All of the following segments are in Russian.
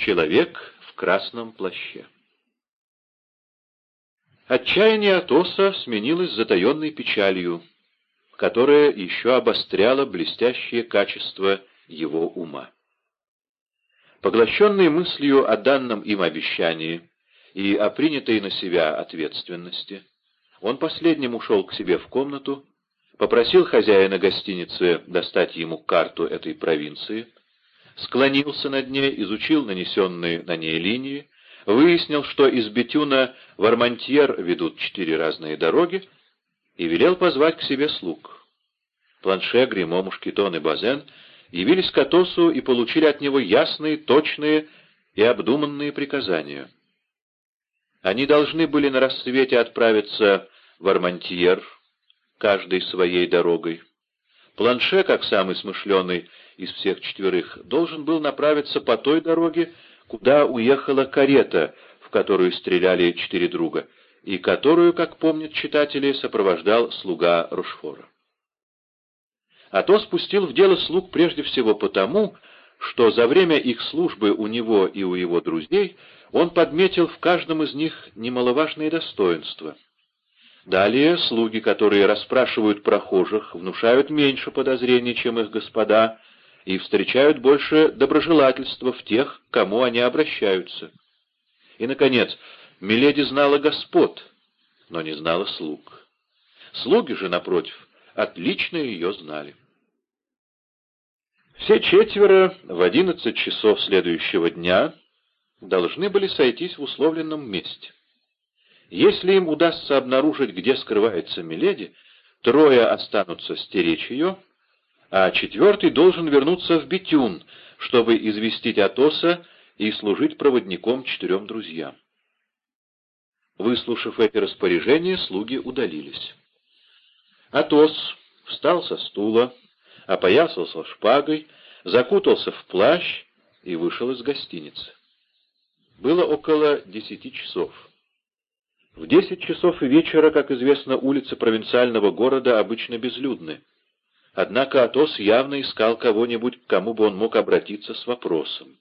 Человек в красном плаще. Отчаяние Атоса сменилось затаенной печалью, которая еще обостряла блестящие качества его ума. Поглощенный мыслью о данном им обещании и о принятой на себя ответственности, он последним ушел к себе в комнату, попросил хозяина гостиницы достать ему карту этой провинции, склонился над ней, изучил нанесенные на ней линии, выяснил, что из Бетюна в Армантьер ведут четыре разные дороги, и велел позвать к себе слуг. Планше, Гримо, Мушкетон и Базен явились к Атосу и получили от него ясные, точные и обдуманные приказания. Они должны были на рассвете отправиться в Армантьер, каждой своей дорогой. Планше, как самый смышленый из всех четверых, должен был направиться по той дороге, куда уехала карета, в которую стреляли четыре друга, и которую, как помнят читатели, сопровождал слуга Рушфора. А то спустил в дело слуг прежде всего потому, что за время их службы у него и у его друзей он подметил в каждом из них немаловажные достоинства. Далее слуги, которые расспрашивают прохожих, внушают меньше подозрений, чем их господа, и встречают больше доброжелательства в тех, к кому они обращаются. И, наконец, Миледи знала господ, но не знала слуг. Слуги же, напротив, отлично ее знали. Все четверо в одиннадцать часов следующего дня должны были сойтись в условленном месте. Если им удастся обнаружить, где скрывается Миледи, трое останутся стеречь ее, а четвертый должен вернуться в Бетюн, чтобы известить Атоса и служить проводником четырем друзьям. Выслушав эти распоряжения, слуги удалились. Атос встал со стула, опоясался шпагой, закутался в плащ и вышел из гостиницы. Было около десяти часов. В десять часов вечера, как известно, улицы провинциального города обычно безлюдны. Однако Атос явно искал кого-нибудь, к кому бы он мог обратиться с вопросом.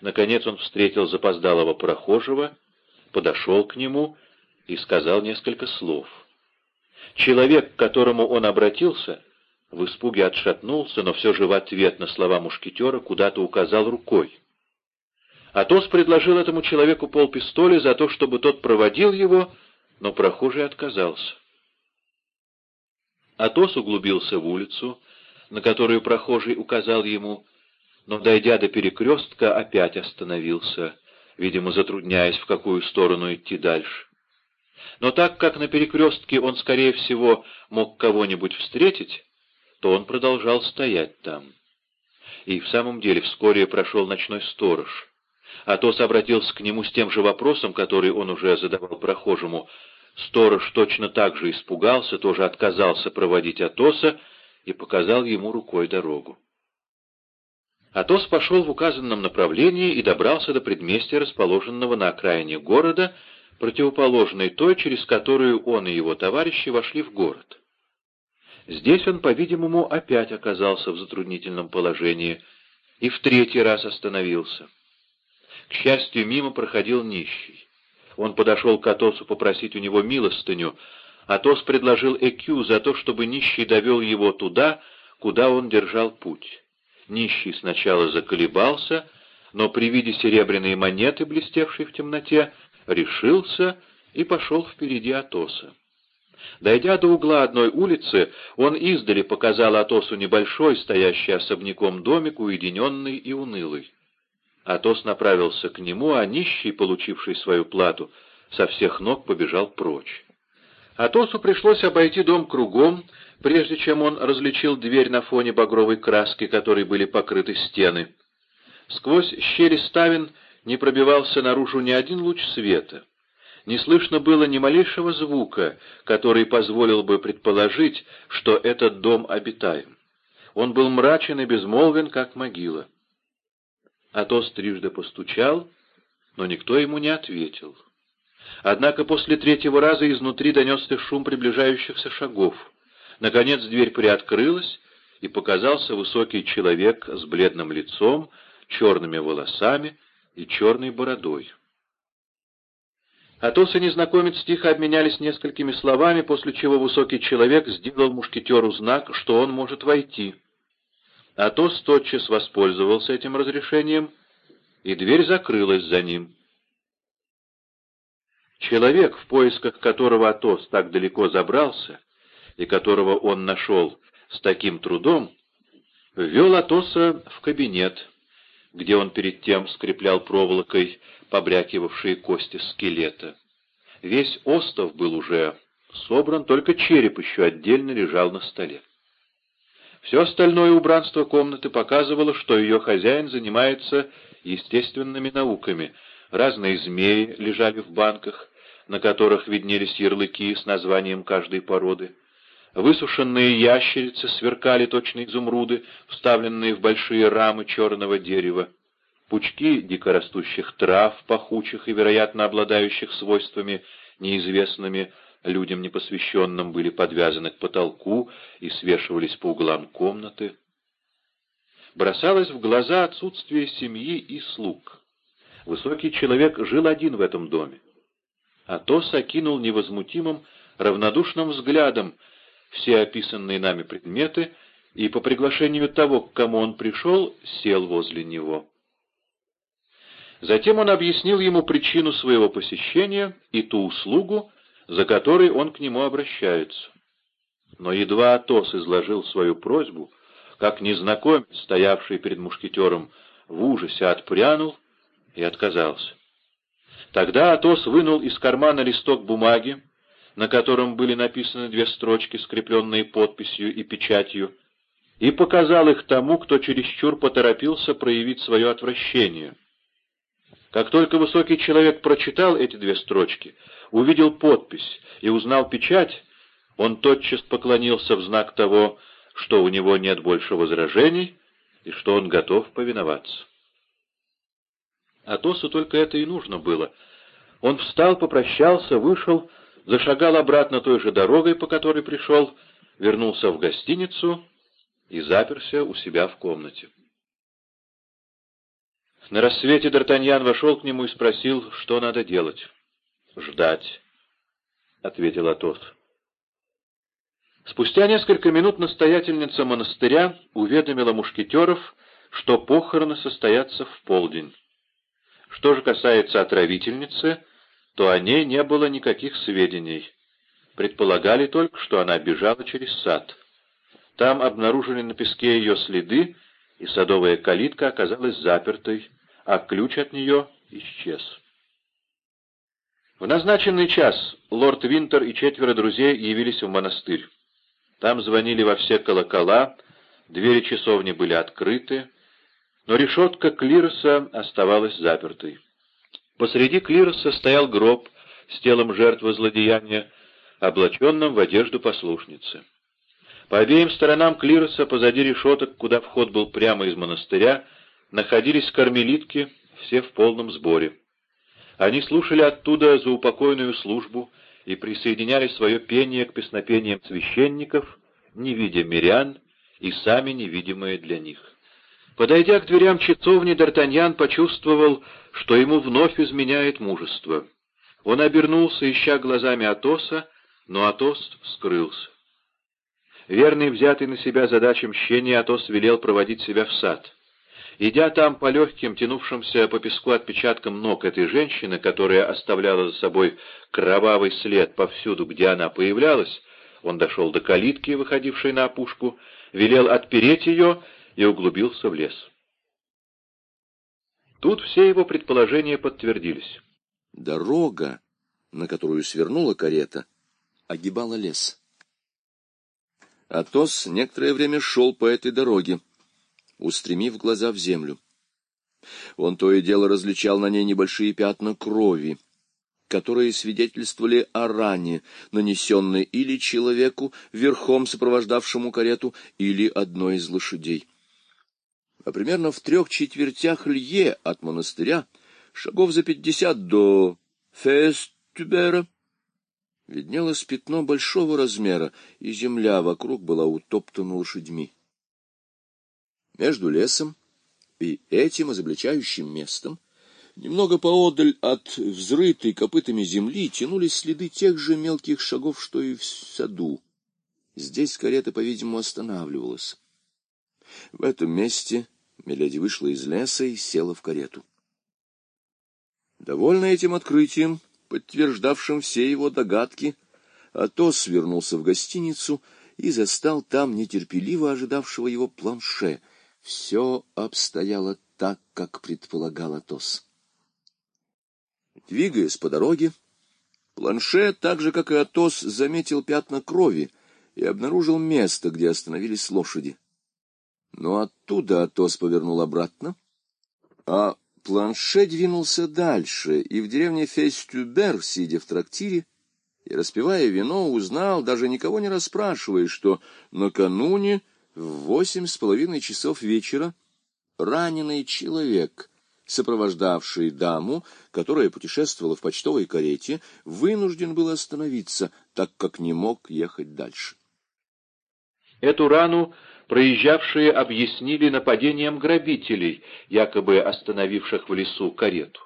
Наконец он встретил запоздалого прохожего, подошел к нему и сказал несколько слов. Человек, к которому он обратился, в испуге отшатнулся, но все же в ответ на слова мушкетера куда-то указал рукой. Атос предложил этому человеку полпистоли за то, чтобы тот проводил его, но прохожий отказался. Атос углубился в улицу, на которую прохожий указал ему, но, дойдя до перекрестка, опять остановился, видимо, затрудняясь, в какую сторону идти дальше. Но так как на перекрестке он, скорее всего, мог кого-нибудь встретить, то он продолжал стоять там. И в самом деле вскоре прошел ночной сторож. Атос обратился к нему с тем же вопросом, который он уже задавал прохожему. Сторож точно так же испугался, тоже отказался проводить Атоса и показал ему рукой дорогу. Атос пошел в указанном направлении и добрался до предместья, расположенного на окраине города, противоположной той, через которую он и его товарищи вошли в город. Здесь он, по-видимому, опять оказался в затруднительном положении и в третий раз остановился. К счастью, мимо проходил нищий. Он подошел к Атосу попросить у него милостыню. Атос предложил Экю за то, чтобы нищий довел его туда, куда он держал путь. Нищий сначала заколебался, но при виде серебряной монеты, блестевшей в темноте, решился и пошел впереди Атоса. Дойдя до угла одной улицы, он издали показал Атосу небольшой, стоящий особняком домик, уединенный и унылый. Атос направился к нему, а нищий, получивший свою плату, со всех ног побежал прочь. Атосу пришлось обойти дом кругом, прежде чем он различил дверь на фоне багровой краски, которой были покрыты стены. Сквозь щели ставен не пробивался наружу ни один луч света. Не слышно было ни малейшего звука, который позволил бы предположить, что этот дом обитаем. Он был мрачен и безмолвен, как могила. Атос трижды постучал, но никто ему не ответил. Однако после третьего раза изнутри донесся шум приближающихся шагов. Наконец дверь приоткрылась, и показался высокий человек с бледным лицом, черными волосами, и черной бородой. Атос и незнакомец тихо обменялись несколькими словами, после чего высокий человек сделал мушкетеру знак, что он может войти. Атос тотчас воспользовался этим разрешением, и дверь закрылась за ним. Человек, в поисках которого Атос так далеко забрался, и которого он нашел с таким трудом, ввел Атоса в кабинет, где он перед тем скреплял проволокой побрякивавшие кости скелета. Весь остов был уже собран, только череп еще отдельно лежал на столе. Все остальное убранство комнаты показывало, что ее хозяин занимается естественными науками. Разные змеи лежали в банках, на которых виднелись ярлыки с названием каждой породы. Высушенные ящерицы сверкали точно изумруды, вставленные в большие рамы черного дерева. Пучки дикорастущих трав, пахучих и, вероятно, обладающих свойствами, неизвестными людям непосвященным, были подвязаны к потолку и свешивались по углам комнаты. Бросалось в глаза отсутствие семьи и слуг. Высокий человек жил один в этом доме. Атос окинул невозмутимым, равнодушным взглядом все описанные нами предметы и по приглашению того, к кому он пришел, сел возле него. Затем он объяснил ему причину своего посещения и ту услугу, за которой он к нему обращается. Но едва Атос изложил свою просьбу, как незнакомец, стоявший перед мушкетером, в ужасе отпрянул и отказался. Тогда Атос вынул из кармана листок бумаги, на котором были написаны две строчки, скрепленные подписью и печатью, и показал их тому, кто чересчур поторопился проявить свое отвращение. Как только высокий человек прочитал эти две строчки, увидел подпись и узнал печать, он тотчас поклонился в знак того, что у него нет больше возражений и что он готов повиноваться. Атосу только это и нужно было. Он встал, попрощался, вышел, зашагал обратно той же дорогой, по которой пришел, вернулся в гостиницу и заперся у себя в комнате. На рассвете Д'Артаньян вошел к нему и спросил, что надо делать. «Ждать», — ответил Атос. Спустя несколько минут настоятельница монастыря уведомила мушкетеров, что похороны состоятся в полдень. Что же касается отравительницы, то о ней не было никаких сведений. Предполагали только, что она бежала через сад. Там обнаружили на песке ее следы, и садовая калитка оказалась запертой, а ключ от нее исчез. В назначенный час лорд Винтер и четверо друзей явились в монастырь. Там звонили во все колокола, двери часовни были открыты, но решетка клироса оставалась запертой. Посреди клироса стоял гроб с телом жертвы злодеяния, облаченным в одежду послушницы. По обеим сторонам клироса, позади решеток, куда вход был прямо из монастыря, находились кармелитки, все в полном сборе. Они слушали оттуда заупокойную службу и присоединяли свое пение к песнопениям священников, не видя мирян и сами невидимые для них. Подойдя к дверям часовни, Д'Артаньян почувствовал, что ему вновь изменяет мужество. Он обернулся, ища глазами Атоса, но Атос скрылся. Верный, взятый на себя задачи мщения, Атос велел проводить себя в сад. Идя там по легким, тянувшимся по песку отпечаткам ног этой женщины, которая оставляла за собой кровавый след повсюду, где она появлялась, он дошел до калитки, выходившей на опушку, велел отпереть ее и углубился в лес. Тут все его предположения подтвердились. Дорога, на которую свернула карета, огибала лес. Атос некоторое время шел по этой дороге, устремив глаза в землю. Он то и дело различал на ней небольшие пятна крови, которые свидетельствовали о ране, нанесенной или человеку, верхом сопровождавшему карету, или одной из лошадей а примерно в трех четвертях лье от монастыря, шагов за пятьдесят до Фестюбера, виднелось пятно большого размера, и земля вокруг была утоптана лошадьми. Между лесом и этим изобличающим местом Немного поодаль от взрытой копытами земли тянулись следы тех же мелких шагов, что и в саду. Здесь карета, по-видимому, останавливалась. В этом месте Миледи вышла из леса и села в карету. Довольно этим открытием, подтверждавшим все его догадки, Атос вернулся в гостиницу и застал там нетерпеливо ожидавшего его планше. Все обстояло так, как предполагал Атос. Двигаясь по дороге, планше, так же, как и Атос, заметил пятна крови и обнаружил место, где остановились лошади. Но оттуда Атос повернул обратно, а Планше двинулся дальше, и в деревне Фестюбер, сидя в трактире и распивая вино, узнал, даже никого не расспрашивая, что накануне в восемь с половиной часов вечера раненый человек, сопровождавший даму, которая путешествовала в почтовой карете, вынужден был остановиться, так как не мог ехать дальше. Эту рану проезжавшие объяснили нападением грабителей, якобы остановивших в лесу карету.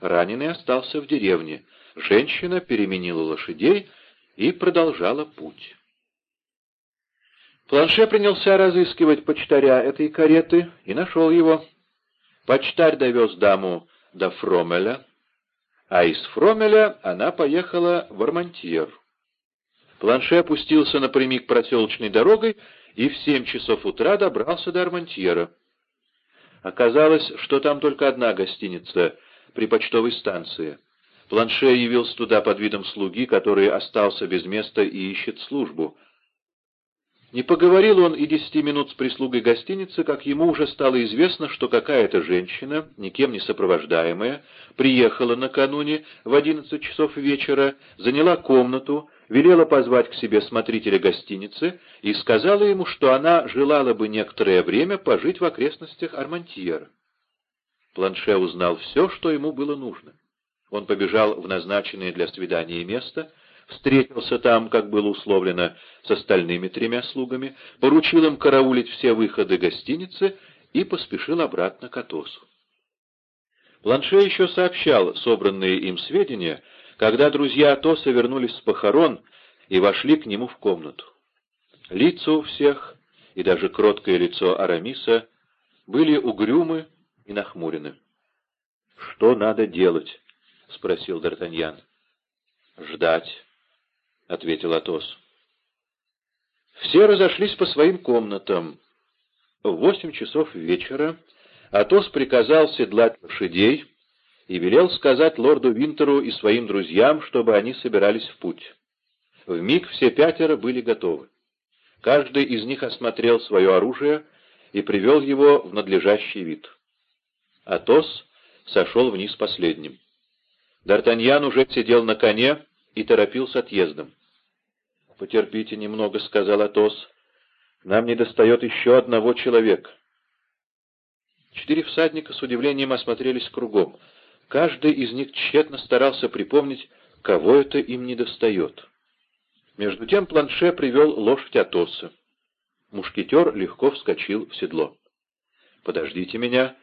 Раненый остался в деревне. Женщина переменила лошадей и продолжала путь. Планше принялся разыскивать почтаря этой кареты и нашел его. Почтарь довез даму до Фромеля, а из Фромеля она поехала в Армантьер. Планше опустился напрямик проселочной дорогой и в семь часов утра добрался до Армантьера. Оказалось, что там только одна гостиница при почтовой станции. Планше явился туда под видом слуги, который остался без места и ищет службу. Не поговорил он и десяти минут с прислугой гостиницы, как ему уже стало известно, что какая-то женщина, никем не сопровождаемая, приехала накануне в одиннадцать часов вечера, заняла комнату, велела позвать к себе смотрителя гостиницы и сказала ему, что она желала бы некоторое время пожить в окрестностях Армантьера. Планше узнал все, что ему было нужно. Он побежал в назначенное для свидания место — встретился там, как было условлено, с остальными тремя слугами, поручил им караулить все выходы гостиницы и поспешил обратно к Атосу. Планше еще сообщал собранные им сведения, когда друзья Атоса вернулись с похорон и вошли к нему в комнату. Лица у всех, и даже кроткое лицо Арамиса, были угрюмы и нахмурены. — Что надо делать? — спросил Д'Артаньян. — Ждать, — ответил Атос. Все разошлись по своим комнатам. В восемь часов вечера Атос приказал седлать лошадей и велел сказать лорду Винтеру и своим друзьям, чтобы они собирались в путь. В миг все пятеро были готовы. Каждый из них осмотрел свое оружие и привел его в надлежащий вид. Атос сошел вниз последним. Д'Артаньян уже сидел на коне и торопил с отъездом. «Потерпите немного», — сказал Атос. «Нам недостает еще одного человека». Четыре всадника с удивлением осмотрелись кругом. Каждый из них тщетно старался припомнить, кого это им недостает. Между тем планше привел лошадь Атоса. Мушкетер легко вскочил в седло. «Подождите меня,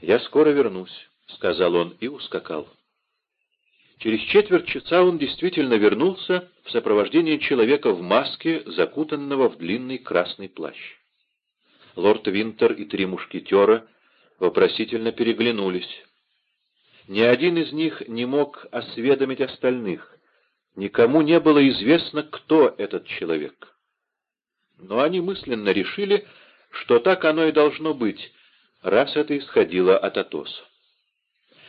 я скоро вернусь», — сказал он и ускакал. Через четверть часа он действительно вернулся в сопровождении человека в маске, закутанного в длинный красный плащ. Лорд Винтер и три мушкетера вопросительно переглянулись. Ни один из них не мог осведомить остальных. Никому не было известно, кто этот человек. Но они мысленно решили, что так оно и должно быть, раз это исходило от Атоса.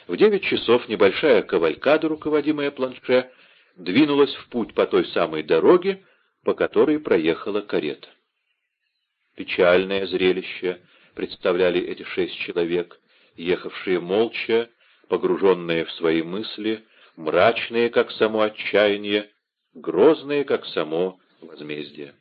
В девять часов небольшая кавалькада, руководимая планше, двинулась в путь по той самой дороге, по которой проехала карета. Печальное зрелище представляли эти шесть человек, ехавшие молча, погруженные в свои мысли, мрачные, как само отчаяние, грозные, как само возмездие.